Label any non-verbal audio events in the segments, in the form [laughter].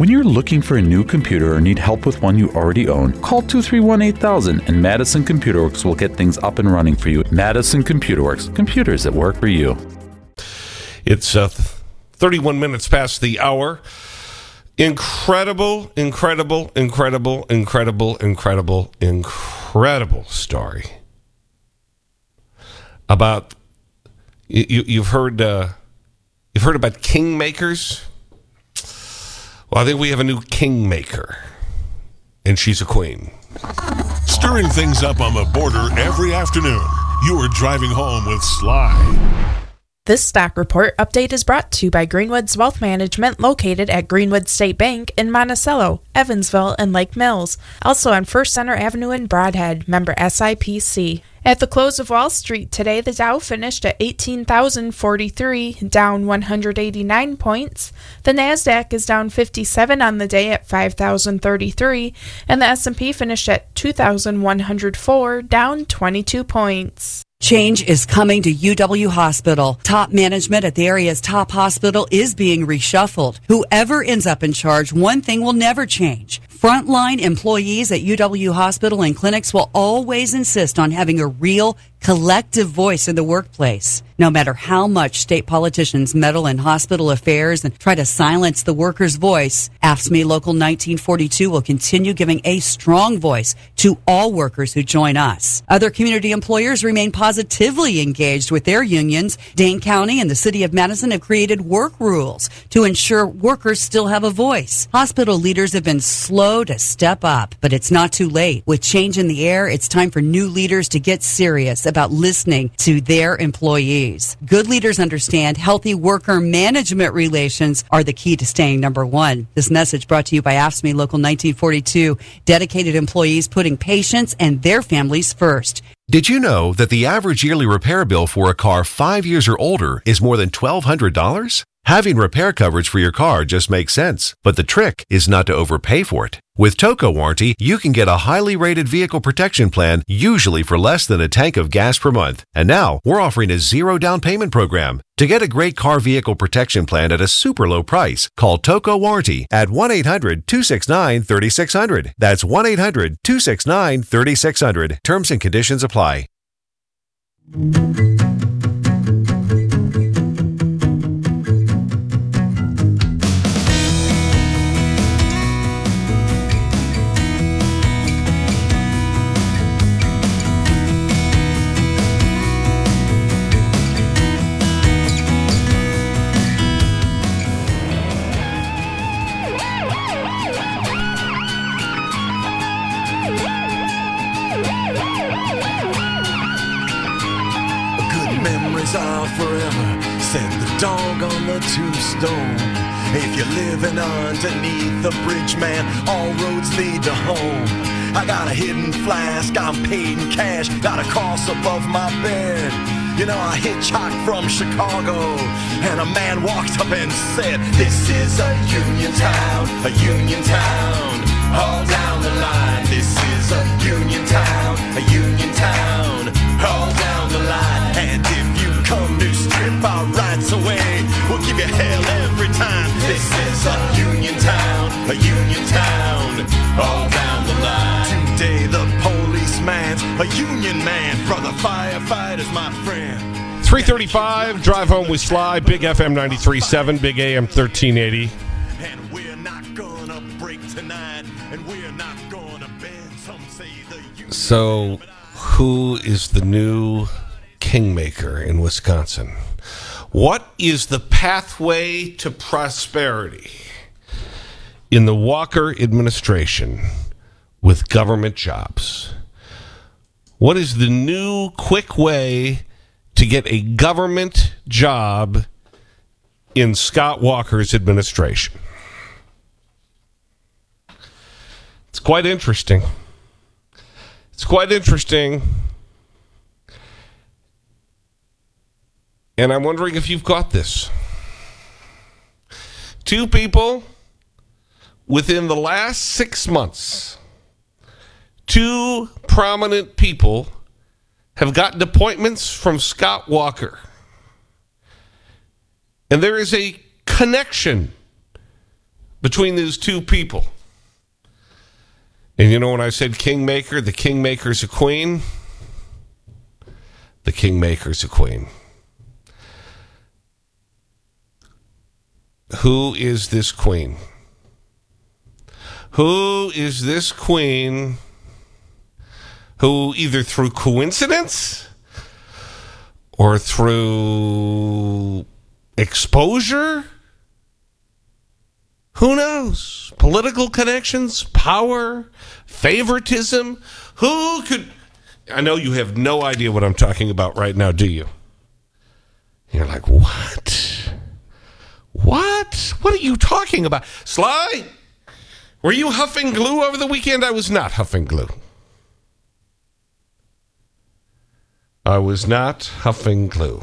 When you're looking for a new computer or need help with one you already own, call 231 8000 and Madison Computer Works will get things up and running for you. Madison Computer Works, computers that work for you. It's uh, 31 minutes past the hour. Incredible, incredible, incredible, incredible, incredible, incredible story about you, you've heard uh, you've heard about kingmakers. Well, I think we have a new kingmaker, and she's a queen. Stirring things up on the border every afternoon. You are driving home with Sly. This stock report update is brought to you by Greenwood's Wealth Management located at Greenwood State Bank in Monticello, Evansville, and Lake Mills. Also on First Center Avenue in Brodhead, member SIPC. At the close of Wall Street today, the Dow finished at 18,043, down 189 points. The Nasdaq is down 57 on the day at 5,033, and the S&P finished at 2,104, down 22 points. Change is coming to UW Hospital. Top management at the area's top hospital is being reshuffled. Whoever ends up in charge, one thing will never change. Frontline employees at UW Hospital and clinics will always insist on having a real collective voice in the workplace. No matter how much state politicians meddle in hospital affairs and try to silence the worker's voice, AFSCME Local 1942 will continue giving a strong voice to all workers who join us. Other community employers remain positively engaged with their unions. Dane County and the City of Madison have created work rules to ensure workers still have a voice. Hospital leaders have been slow to step up, but it's not too late. With change in the air, it's time for new leaders to get serious about listening to their employees. Good leaders understand healthy worker management relations are the key to staying number one. This message brought to you by AFSCME Local 1942, dedicated employees putting patients and their families first. Did you know that the average yearly repair bill for a car five years or older is more than $1,200? Having repair coverage for your car just makes sense, but the trick is not to overpay for it. With Toco Warranty, you can get a highly rated vehicle protection plan, usually for less than a tank of gas per month. And now, we're offering a zero down payment program. To get a great car vehicle protection plan at a super low price, call Toco Warranty at 1 800 269 3600. That's 1 800 269 3600. Terms and conditions apply. Flask, I'm paid in cash, got a cross above my bed. You know, I hitchhiked from Chicago, and a man walked up and said, This is a union town, a union town, man, brother firefighter's my friend. 335, drive home with Sly, Big FM 93.7, Big AM 1380. And we're not gonna break tonight, and we're not gonna bend. Some say the. So, who is the new kingmaker in Wisconsin? What is the pathway to prosperity in the Walker administration with government jobs? What is the new quick way to get a government job in Scott Walker's administration? It's quite interesting. It's quite interesting. And I'm wondering if you've got this. Two people within the last six months, two prominent people have gotten appointments from Scott Walker. And there is a connection between these two people. And you know when I said kingmaker, the kingmaker's a queen? The kingmaker's a queen. Who is this queen? Who is this queen who either through coincidence or through exposure who knows? Political connections, power, favoritism. Who could. I know you have no idea what I'm talking about right now, do you? You're like, what? What? What are you talking about? Sly? Were you huffing glue over the weekend? I was not huffing glue. I was not huffing glue.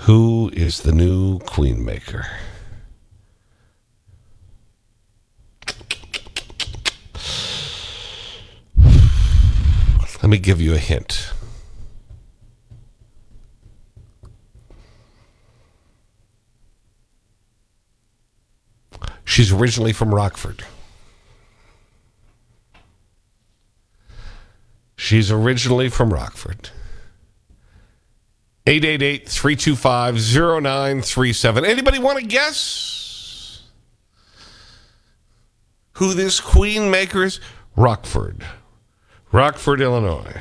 Who is the new queen maker? Let me give you a hint. She's originally from Rockford. She's originally from Rockford. 888-325-0937. Anybody want to guess who this queen maker is? Rockford. Rockford, Illinois.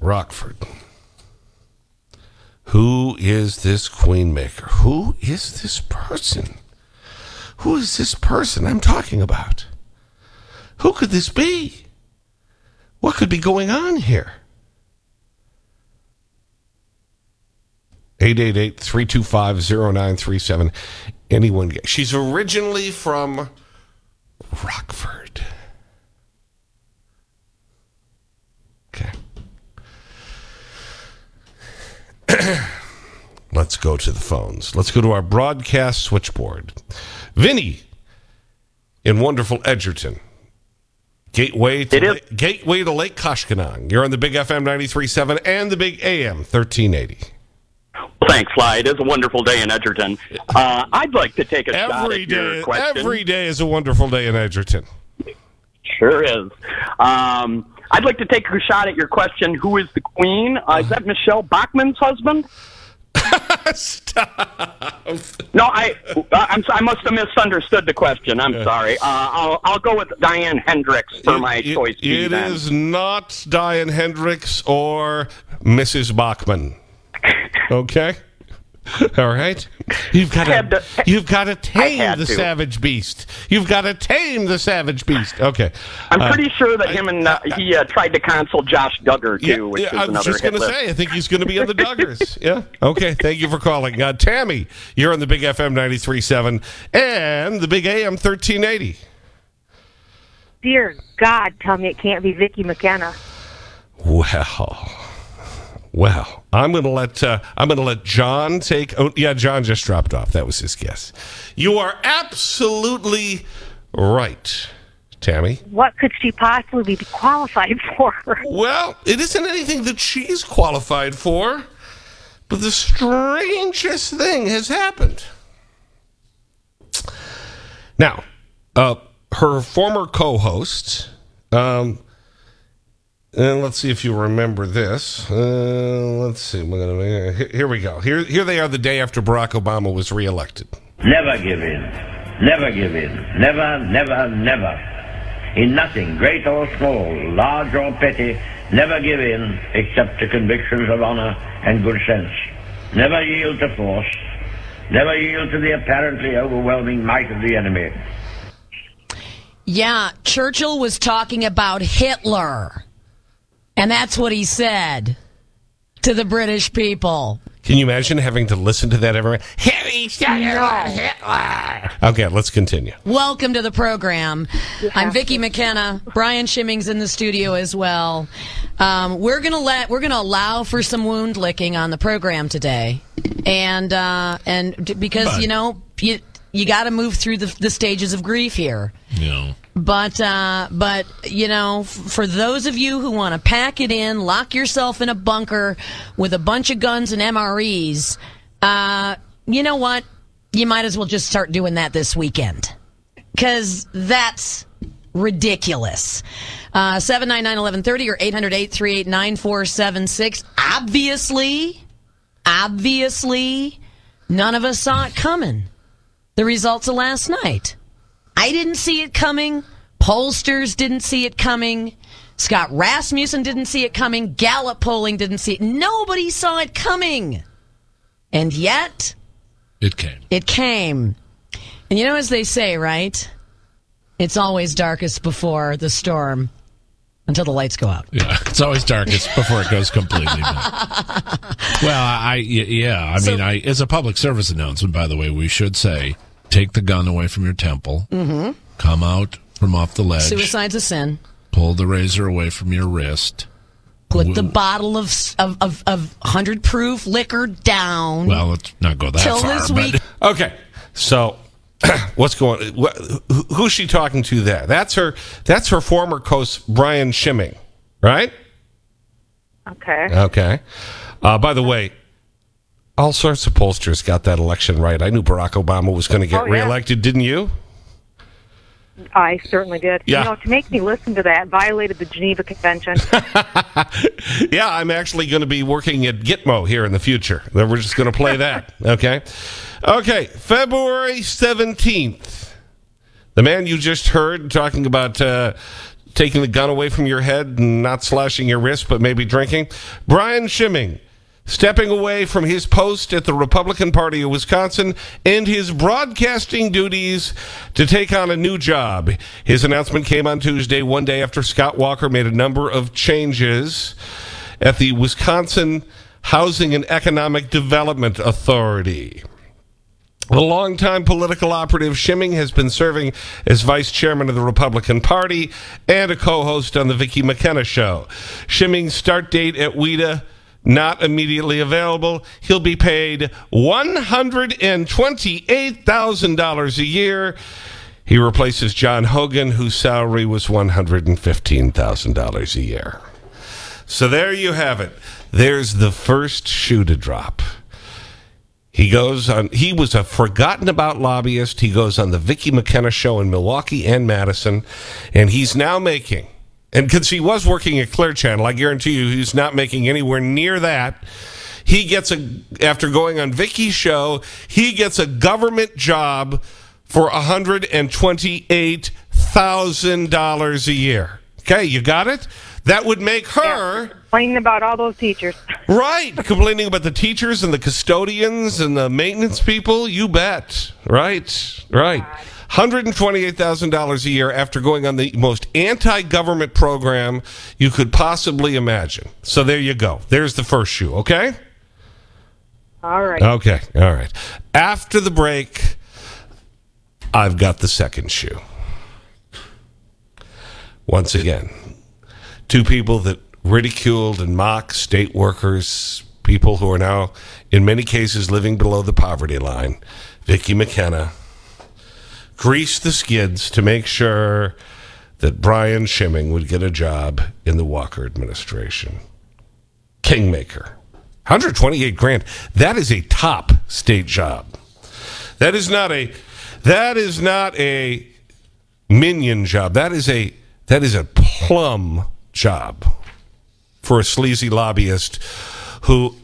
Rockford. Who is this queen maker? Who is this person? Who is this person I'm talking about? Who could this be? What could be going on here? 888-325-0937. Anyone get She's originally from Rockford. Okay. [clears throat] Let's go to the phones. Let's go to our broadcast switchboard. Vinny in wonderful Edgerton. Gateway to, La Gateway to Lake Koshkonong. You're on the Big FM 93.7 and the Big AM 1380. Thanks, Sly. It is a wonderful day in Edgerton. Uh, I'd like to take a every shot at day, your question. Every day is a wonderful day in Edgerton. Sure is. Um, I'd like to take a shot at your question. Who is the queen? Uh, is that Michelle Bachmann's husband? [laughs] [laughs] Stop. No, I I'm, I must have misunderstood the question. I'm sorry. Uh, I'll I'll go with Diane Hendricks for my It- choice. It then. is not Diane Hendricks or Mrs. Bachmann. [laughs] Okay? [laughs] All right? You've got to to- you've got to tame the to. savage beast. You've got to tame the savage beast. Okay. I'm Uh, pretty sure that him and uh, he uh, tried to console Josh Duggar too, yeah, which yeah, is I was another just going hit to list. say, I think he's going to be on the Duggars. [laughs] yeah. Okay. Thank you for calling. Uh, Tammy, you're on the Big FM 93.7 and the Big AM 1380. Dear God, tell me it can't be Vicki McKenna. Well, well, I'm going to let uh, I'm going to let John take. Oh, yeah, John just dropped off. That was his guess. You are absolutely right, Tammy. What could she possibly be qualified [laughs] for? Well, it isn't anything that she's qualified for, but the strangest thing has happened. Now, uh, her former co-host. Um, and let's see if you remember this. Uh, let's see. We're gonna, here here we go. Here, here they are the day after Barack Obama was reelected. Never give in. Never give in. Never, never, never. In nothing, great or small, large or petty, never give in except to convictions of honor and good sense. Never yield to force. Never yield to the apparently overwhelming might of the enemy. Yeah, Churchill was talking about Hitler. And that's what he said to the British people. Can you imagine having to listen to that every? Hitler. Okay, let's continue. Welcome to the program. I'm Vicki McKenna. Brian Schimming's in the studio as well. Um, we're gonna let we're gonna allow for some wound licking on the program today, and uh, and because But- you know you you got to move through the, the stages of grief here. Yeah. But uh, but you know, f- for those of you who want to pack it in, lock yourself in a bunker with a bunch of guns and MREs, Uh, you know what? You might as well just start doing that this weekend. Because that's ridiculous. Uh, 799-1130 or 800-838-9476. Obviously, obviously, none of us saw it coming. The results of last night. I didn't see it coming. Pollsters didn't see it coming. Scott Rasmussen didn't see it coming. Gallup polling didn't see it. Nobody saw it coming. And yet, It came. it came. And you know, as they say, right? It's always darkest before the storm until the lights go out. Yeah, [laughs] it's always darkest before it goes completely. [laughs] Well, I yeah, I mean, I as a public service announcement, by the way, we should say, take the gun away from your temple, Mm-hmm. come out from off the ledge, Suicide's a sin. pull the razor away from your wrist. Put the bottle of of of, of hundred proof liquor down. Well, let's not go that Till far. this but- week. [laughs] Okay, so [clears throat] what's going? What, who's she talking to there? That's her. That's her former host Brian Schimming, right? Okay. Okay. Uh, by the way, all sorts of pollsters got that election right. I knew Barack Obama was going to get Oh, yeah. reelected, didn't you? I certainly did. Yeah. You know, to make me listen to that violated the Geneva Convention. [laughs] Yeah, I'm actually going to be working at Gitmo here in the future. Then We're just going to play that. [laughs] Okay. Okay. February 17th. The man you just heard talking about uh, taking the gun away from your head and not slashing your wrist, but maybe drinking. Brian Schimming stepping away from his post at the Republican Party of Wisconsin and his broadcasting duties to take on a new job. His announcement came on Tuesday, one day after Scott Walker made a number of changes at the Wisconsin Housing and Economic Development Authority. The longtime political operative Schimming has been serving as vice chairman of the Republican Party and a co-host on the Vicki McKenna Show. Schimming's start date at WHEDA not immediately available. He'll be paid $128,000 a year. He replaces John Hogan, whose salary was $115,000 a year. So there you have it. There's the first shoe to drop. He goes on, he was a forgotten about lobbyist. He goes on the Vicki McKenna show in Milwaukee and Madison, and he's now making, and because he was working at Clear Channel, I guarantee you he's not making anywhere near that. He gets a, after going on Vicki's show, he gets a government job for $128,000 a year. Okay, you got it? That would make her. Complaining about all those teachers. [laughs] Right. Complaining about the teachers and the custodians and the maintenance people. You bet. Right. Right. $128,000 a year after going on the most anti government program you could possibly imagine. So there you go. There's the first shoe, okay? All right. Okay. All right. After the break, I've got the second shoe. Once again, two people that ridiculed and mocked state workers, people who are now, in many cases, living below the poverty line. Vicki McKenna greased the skids to make sure that Brian Schimming would get a job in the Walker administration. Kingmaker. 128 grand. That is a top state job. That is not a that is not a minion job. That is a that is a plum job for a sleazy lobbyist who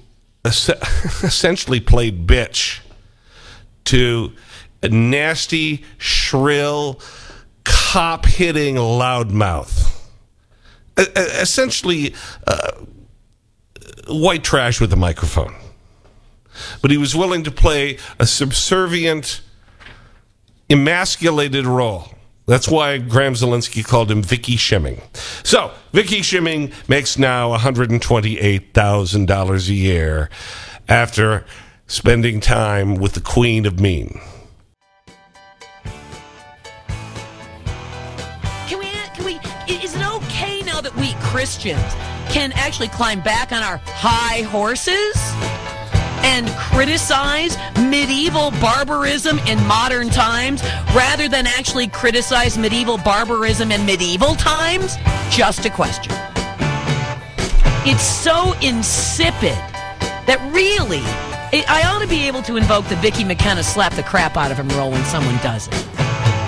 es- [laughs] essentially played bitch to nasty, shrill, cop hitting loudmouth. Essentially, uh, white trash with a microphone. But he was willing to play a subservient, emasculated role. That's why Graeme Zielinski called him Vicki Schimming. So, Vicki Schimming makes now $128,000 a year after spending time with the Queen of Mean. Christians can actually climb back on our high horses and criticize medieval barbarism in modern times rather than actually criticize medieval barbarism in medieval times? Just a question. It's so insipid that really I I ought to be able to invoke the Vicki McKenna slap the crap out of him role when someone does it.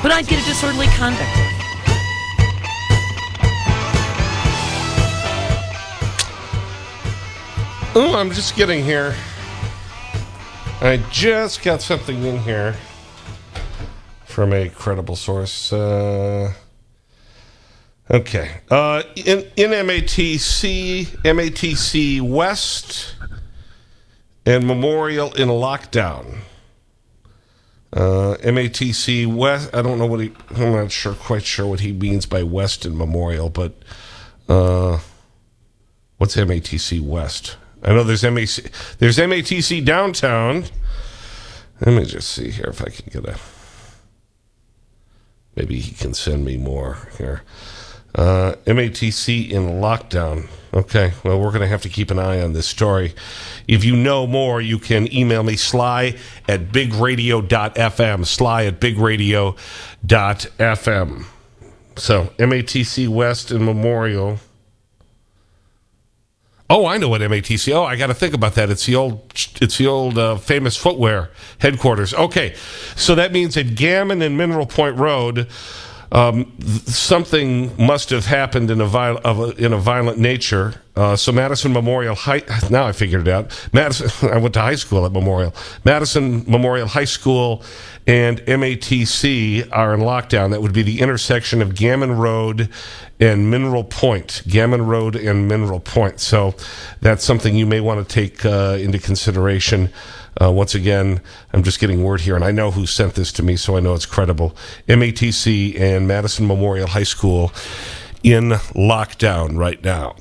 But I'd get a disorderly conduct. Oh, I'm just getting here. I just got something in here from a credible source. Uh, okay. Uh, in, in MATC, MATC West and Memorial in lockdown. Uh, MATC West, I don't know what he, I'm not sure, quite sure what he means by West and Memorial, but uh, what's MATC West? I know there's MAC, there's MATC downtown. Let me just see here if I can get a. Maybe he can send me more here. Uh, MATC in lockdown. Okay, well, we're going to have to keep an eye on this story. If you know more, you can email me, sly at bigradio.fm. Sly at bigradio.fm. So, MATC West and Memorial. Oh, I know what MATC. Oh, I got to think about that. It's the old, it's the old uh, famous footwear headquarters. Okay, so that means at Gammon and Mineral Point Road, um, something must have happened in a, viol a, in a violent nature. Uh, so Madison Memorial High, [laughs] now I figured it out. Madison, [laughs] I went to high school at Memorial. Madison Memorial High School and MATC are in lockdown. That would be the intersection of Gammon Road and Mineral Point. Gammon Road and Mineral Point. So that's something you may want to take uh, into consideration. Uh, once again, I'm just getting word here, and I know who sent this to me, so I know it's credible. MATC and Madison Memorial High School in lockdown right now.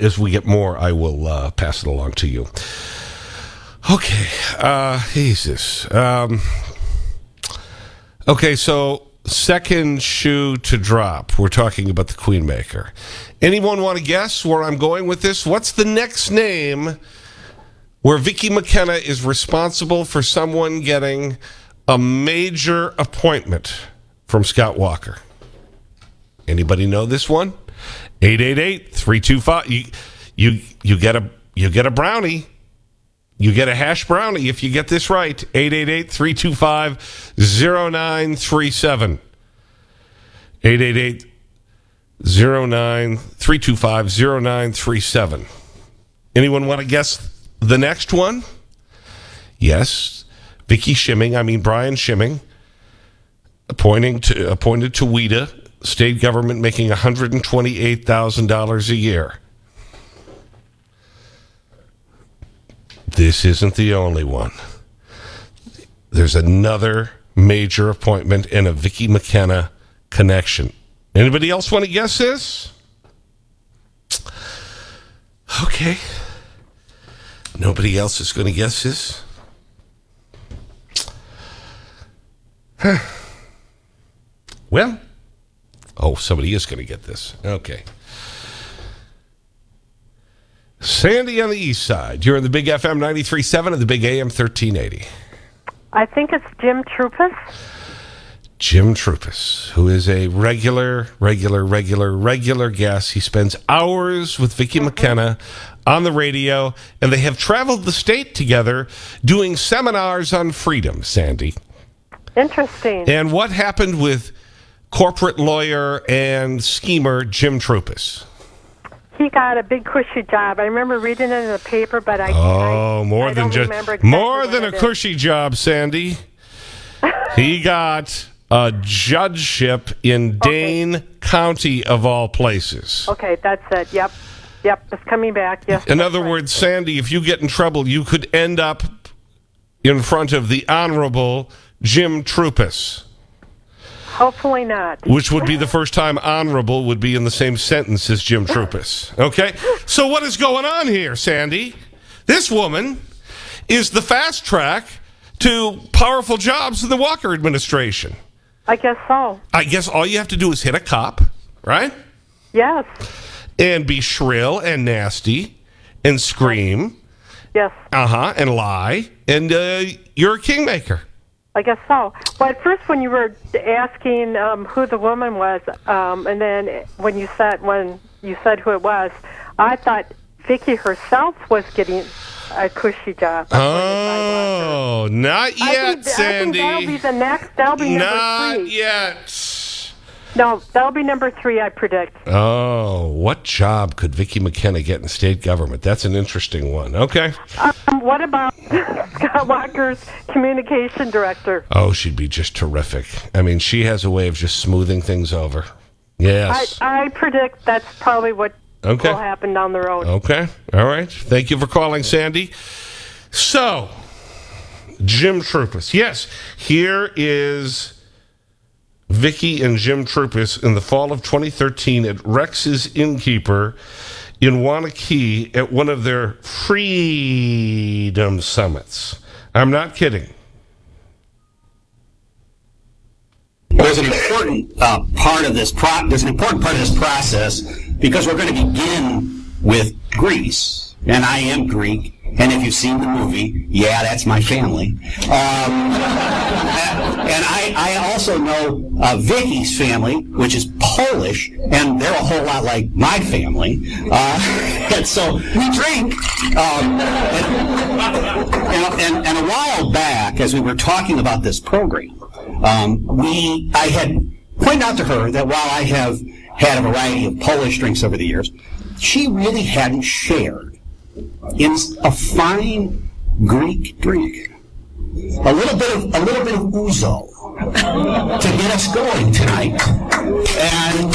As we get more, I will uh, pass it along to you. Okay. Uh, Jesus. Um, okay, so second shoe to drop. We're talking about the Queen Maker. Anyone want to guess where I'm going with this? What's the next name where Vicki McKenna is responsible for someone getting a major appointment from Scott Walker? Anybody know this one? 888-325. You, you, you, get a, you get a brownie. You get a hash brownie if you get this right. 888-325-0937. 888-325-0937. Anyone want to guess the next one? Yes. Vicki Schimming, I mean Brian Schimming, appointing to, appointed to WHEDA, state government making $128,000 a year. This isn't the only one. There's another major appointment and a Vicki McKenna connection. Anybody else want to guess this? Okay. Nobody else is going to guess this? Huh. Well, oh, somebody is going to get this. Okay. Sandy on the east side. You're in the Big FM 93.7 and the Big AM 1380. I think it's Jim Troupis. Jim Troupis, who is a regular, regular, regular, regular guest. He spends hours with Vicki mm-hmm. McKenna on the radio, and they have traveled the state together doing seminars on freedom, Sandy. Interesting. And what happened with corporate lawyer and schemer Jim Troupis? He got a big cushy job. I remember reading it in the paper, but I Oh, more I than just exactly more than a cushy job, Sandy. [laughs] he got a judgeship in Dane County of all places. Okay, that's it. Yep. Yep, it's coming back. Yes. In other words, Sandy, if you get in trouble, you could end up in front of the Honorable Jim Troupis, Hopefully not. which would be the first time honorable would be in the same sentence as Jim Troupis. Okay? So what is going on here, Sandy? This woman is the fast track to powerful jobs in the Walker administration. I guess so. I guess all you have to do is hit a cop, right? Yes. And be shrill and nasty and scream. Yes. Uh-huh, and lie. And uh, you're a kingmaker. I guess so. Well, at first, when you were asking um, who the woman was, um, and then when you said when you said who it was, I thought Vicki herself was getting a cushy job. Oh, not I yet, Sandy. I think that'll be the next. That'll be number Not three. yet. No, that'll be number three. I predict. Oh, what job could Vicki McKenna get in state government? That's an interesting one. Okay. Um, what about [laughs] Scott Walker's communication director? Oh, she'd be just terrific. I mean, she has a way of just smoothing things over. Yes. I, I predict that's probably what Okay. will happen down the road. Okay. All right. Thank you for calling, Sandy. So, Jim Troupis. Yes, here is Vicki and Jim Troupis in the fall of 2013 at Rex's Innkeeper in Waunakee at one of their Freedom Summits. I'm not kidding. There's an important uh, part of this. Pro- there's an important part of this process because we're going to begin with Greece, and I am Greek. And if you've seen the movie, yeah, that's my family. Um, [laughs] and I, I also know uh, Vicki's family, which is Polish, and they're a whole lot like my family. Uh, [laughs] and so we drink. Um, and, and, and a while back, as we were talking about this program, um, we I had pointed out to her that while I have had a variety of Polish drinks over the years, she really hadn't shared in a fine Greek drink a little bit of a little bit of ouzo to get us going tonight. And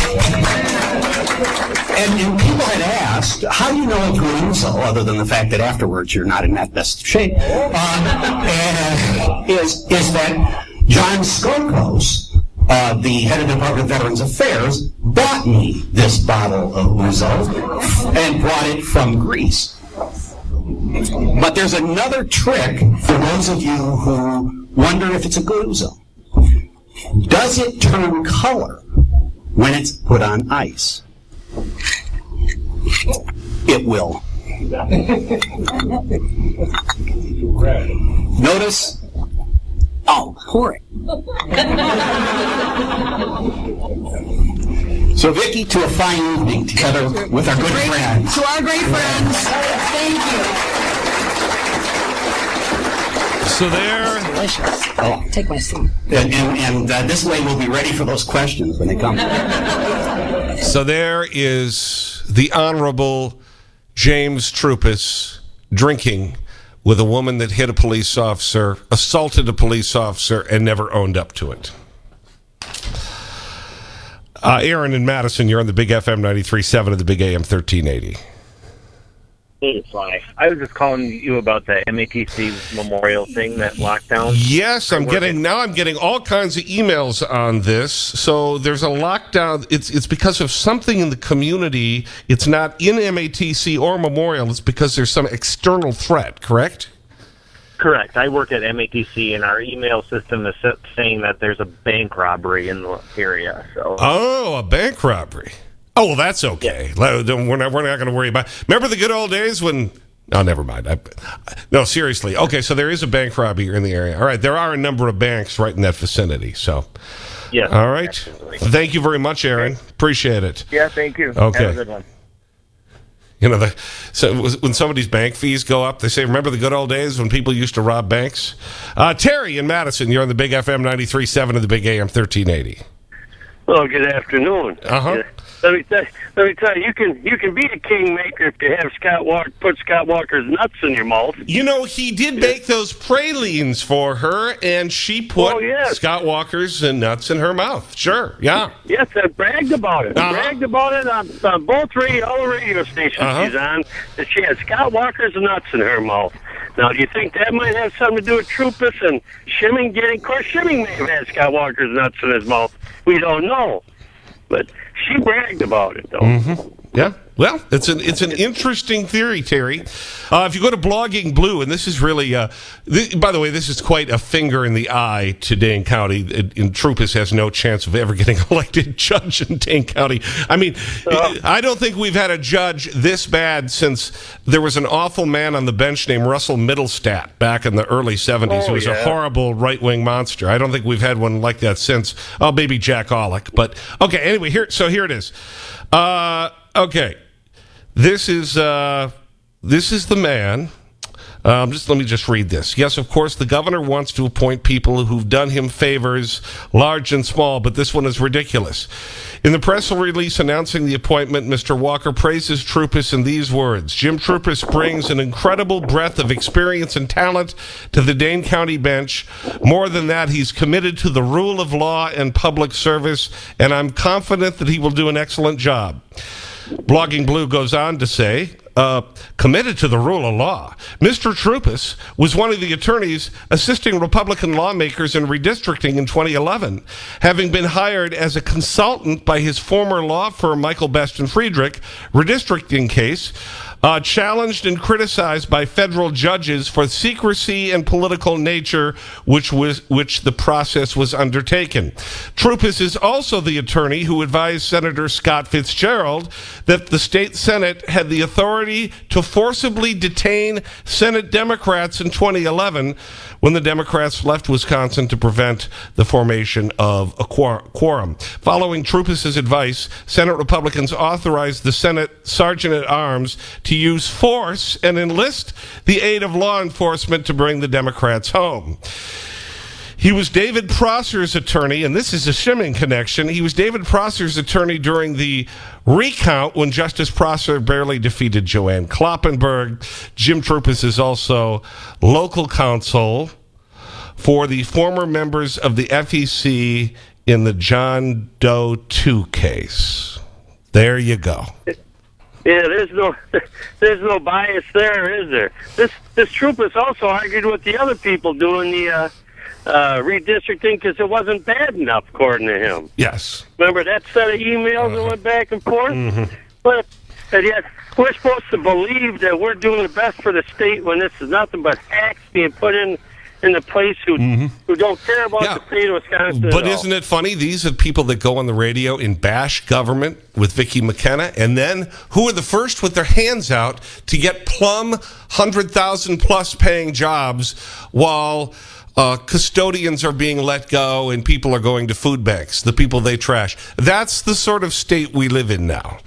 and, and people had asked, how do you know a good other than the fact that afterwards you're not in that best shape? Um, and is is that John Scocos, uh, the head of the Department of Veterans Affairs, bought me this bottle of ouzo and brought it from Greece. But there's another trick for those of you who wonder if it's a good. Does it turn color when it's put on ice? It will. Notice. Oh, pour it. So, Vicki, to a fine evening together with our good friends. To our great friends. Thank you. So there. Delicious. Oh. Take my seat. And, and, uh, this way we'll be ready for those questions when they come. [laughs] So there is the Honorable James Troupis drinking with a woman that hit a police officer, assaulted a police officer, and never owned up to it. Uh, Aaron and Madison, you're on the Big FM 93.7 of the Big AM 1380. I was just calling you about the MATC memorial thing, that lockdown. Yes, I'm getting now. I'm getting all kinds of emails on this. So there's a lockdown. It's it's because of something in the community. It's not in MATC or Memorial. It's because there's some external threat. Correct? Correct. I work at MATC, and our email system is saying that there's a bank robbery in the area. So Oh, a bank robbery. Oh well, that's okay. Don't- We're not we're not going to worry about. it. Remember the good old days when. Oh, never mind. I, no, seriously. Okay, so there is a bank robbery in the area. All right, there are a number of banks right in that vicinity. So, yeah. all right. Thank you very much, Aaron. Appreciate it. Yeah, thank you. Okay. Have a good one. You know, the, so when somebody's bank fees go up, they say, remember the good old days when people used to rob banks? Uh, Terry in Madison, you're on the Big FM 93.7 and the Big AM 1380. Well, good afternoon. Uh-huh. Let me tell let me tell you, you can you can be a kingmaker if you have Scott Walker put Scott Walker's nuts in your mouth. You know, he did make those pralines for her, and she put Oh, yes. Scott Walker's uh, nuts in her mouth. Sure, yeah. Yes, I bragged about it. Uh-huh. Bragged about it on, on both radio, all the radio stations Uh-huh. she's on. That she had Scott Walker's nuts in her mouth. Now, do you think that might have something to do with Troupis and Schimming getting? Of course, Schimming may have had Scott Walker's nuts in his mouth. We don't know, but she bragged about it, though. Mm-hmm. Yeah. Well, it's an it's an interesting theory, Terry. Uh, if you go to Blogging Blue, and this is really, uh, th by the way, this is quite a finger in the eye to Dane County. And, and Troupis has no chance of ever [laughs] getting elected judge in Dane County. I mean, I don't think we've had a judge this bad since there was an awful man on the bench named Russell Mittelstadt back in the early 70s. Oh, he was a horrible right wing monster. I don't think we've had one like that since. Oh, maybe Jack Aulik. But okay, anyway, here. So here it is. Uh, okay, this is uh, this is the man Um, just let me just read this. Yes, of course, the governor wants to appoint people who've done him favors, large and small, but this one is ridiculous. In the press release announcing the appointment, Mr. Walker praises Troupis in these words Jim Troupis brings an incredible breadth of experience and talent to the Dane County bench. More than that, he's committed to the rule of law and public service, and I'm confident that he will do an excellent job. Blogging Blue goes on to say, uh, committed to the rule of law. Mr. Troupis was one of the attorneys assisting Republican lawmakers in redistricting in 2011, having been hired as a consultant by his former law firm, Michael Best and Friedrich, redistricting case. Uh, challenged and criticized by federal judges for secrecy and political nature which was which the process was undertaken. Troupis is also the attorney who advised Senator Scott Fitzgerald that the state Senate had the authority to forcibly detain Senate Democrats in 2011 when the Democrats left Wisconsin to prevent the formation of a quorum. Following Troupis's advice, Senate Republicans authorized the Senate Sergeant at Arms to use force and enlist the aid of law enforcement to bring the Democrats home. He was David Prosser's attorney, and this is a Schimming connection. He was David Prosser's attorney during the recount when Justice Prosser barely defeated Joanne Kloppenburg. Jim Troupis is also local counsel for the former members of the FEC in the John Doe 2 case. There you go. Yeah, there's no [laughs] there's no bias there, is there? This this Troupis also argued with the other people doing the uh, uh, redistricting because it wasn't bad enough, according to him. Yes. Remember that set of emails that went back and forth? Mm -hmm. But and yet we're supposed to believe that we're doing the best for the state when this is nothing but hacks being put in in the place who Mm-hmm. who don't care about the state of Wisconsin. But isn't it funny? These are people that go on the radio and bash government with Vicki McKenna, and then who are the first with their hands out to get plum 100,000 plus paying jobs while uh, custodians are being let go and people are going to food banks, the people they trash. That's the sort of state we live in now.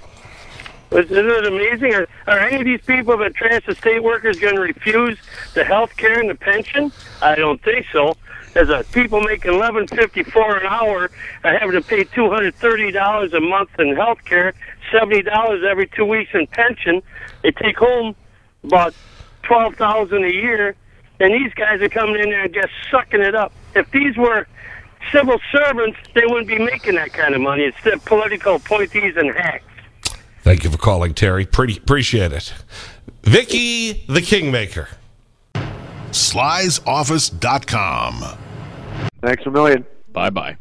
Isn't it amazing? Are, are any of these people that trash the state workers going to refuse the health care and the pension? I don't think so. As a people making eleven fifty four an hour are having to pay two hundred thirty dollars a month in health care, seventy dollars every two weeks in pension. They take home about twelve thousand a year, and these guys are coming in there and just sucking it up. If these were civil servants, they wouldn't be making that kind of money. It's the political appointees and hacks. Thank you for calling, Terry. Pretty appreciate it. Vicki the Kingmaker. Slysoffice.com. Thanks a million. Bye bye.